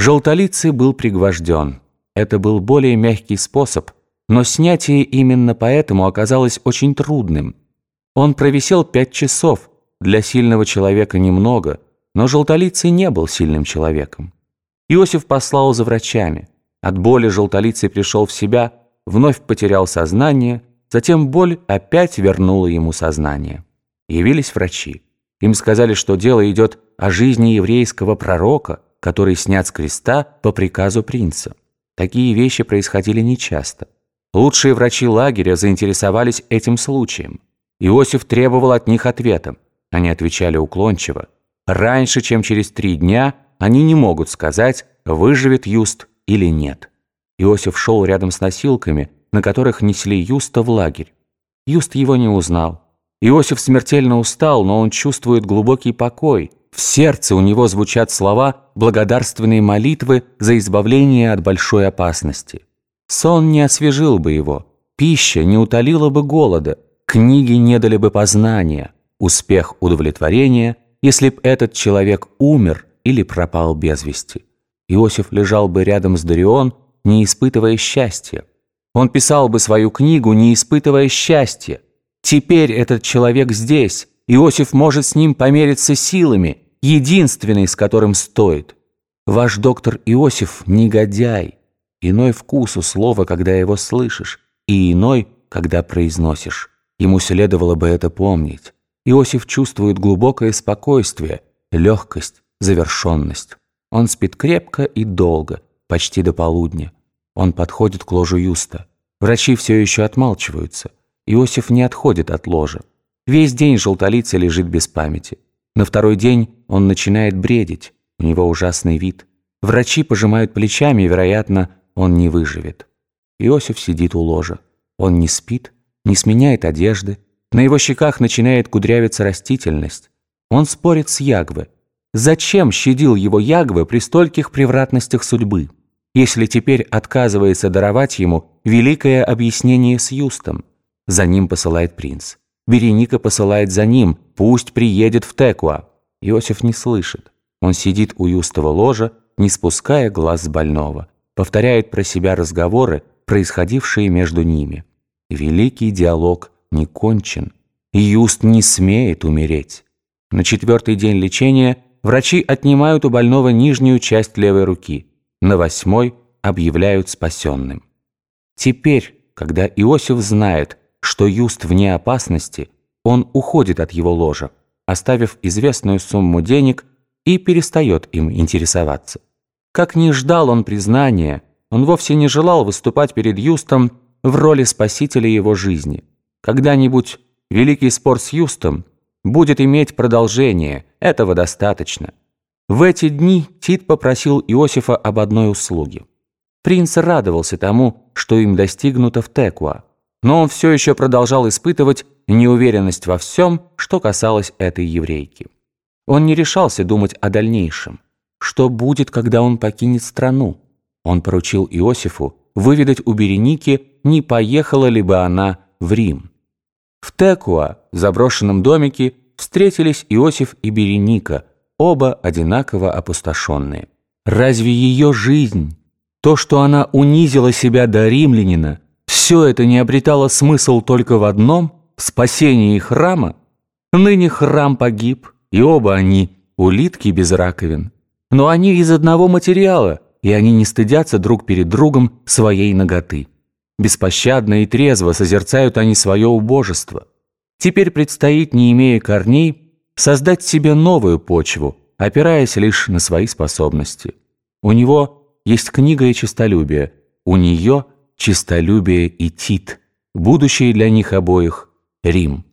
Желтолицый был пригвожден. Это был более мягкий способ, но снятие именно поэтому оказалось очень трудным. Он провисел пять часов, для сильного человека немного, но Желтолицый не был сильным человеком. Иосиф послал за врачами. От боли Желтолицый пришел в себя, вновь потерял сознание, затем боль опять вернула ему сознание. Явились врачи. Им сказали, что дело идет о жизни еврейского пророка, который снят с креста по приказу принца. Такие вещи происходили нечасто. Лучшие врачи лагеря заинтересовались этим случаем. Иосиф требовал от них ответа. Они отвечали уклончиво. Раньше, чем через три дня, они не могут сказать, выживет Юст или нет. Иосиф шел рядом с носилками, на которых несли Юста в лагерь. Юст его не узнал. Иосиф смертельно устал, но он чувствует глубокий покой. В сердце у него звучат слова благодарственной молитвы за избавление от большой опасности. Сон не освежил бы его, пища не утолила бы голода, книги не дали бы познания, успех удовлетворения, если б этот человек умер или пропал без вести. Иосиф лежал бы рядом с Дарион, не испытывая счастья. Он писал бы свою книгу, не испытывая счастья. Теперь этот человек здесь. Иосиф может с ним помериться силами, единственный, с которым стоит. Ваш доктор Иосиф – негодяй. Иной вкус у слова, когда его слышишь, и иной, когда произносишь. Ему следовало бы это помнить. Иосиф чувствует глубокое спокойствие, легкость, завершенность. Он спит крепко и долго, почти до полудня. Он подходит к ложу Юста. Врачи все еще отмалчиваются. Иосиф не отходит от ложа. Весь день желтолица лежит без памяти. На второй день он начинает бредить. У него ужасный вид. Врачи пожимают плечами, и, вероятно, он не выживет. Иосиф сидит у ложа. Он не спит, не сменяет одежды. На его щеках начинает кудрявиться растительность. Он спорит с Ягвы. Зачем щадил его Ягвы при стольких превратностях судьбы, если теперь отказывается даровать ему великое объяснение с Юстом? За ним посылает принц. Береника посылает за ним, пусть приедет в Текуа. Иосиф не слышит. Он сидит у Юстова ложа, не спуская глаз больного. Повторяет про себя разговоры, происходившие между ними. Великий диалог не кончен. И Юст не смеет умереть. На четвертый день лечения врачи отнимают у больного нижнюю часть левой руки. На восьмой объявляют спасенным. Теперь, когда Иосиф знает, что Юст вне опасности, он уходит от его ложа, оставив известную сумму денег и перестает им интересоваться. Как ни ждал он признания, он вовсе не желал выступать перед Юстом в роли спасителя его жизни. Когда-нибудь великий спор с Юстом будет иметь продолжение, этого достаточно. В эти дни Тит попросил Иосифа об одной услуге. Принц радовался тому, что им достигнуто в Текуа но он все еще продолжал испытывать неуверенность во всем, что касалось этой еврейки. Он не решался думать о дальнейшем. Что будет, когда он покинет страну? Он поручил Иосифу выведать у Береники, не поехала ли бы она в Рим. В Текуа, в заброшенном домике, встретились Иосиф и Береника, оба одинаково опустошенные. Разве ее жизнь, то, что она унизила себя до римлянина, все это не обретало смысл только в одном – в спасении храма. Ныне храм погиб, и оба они – улитки без раковин. Но они из одного материала, и они не стыдятся друг перед другом своей ноготы. Беспощадно и трезво созерцают они свое убожество. Теперь предстоит, не имея корней, создать себе новую почву, опираясь лишь на свои способности. У него есть книга и честолюбие, у нее – чистолюбие и Тит, будущее для них обоих – Рим.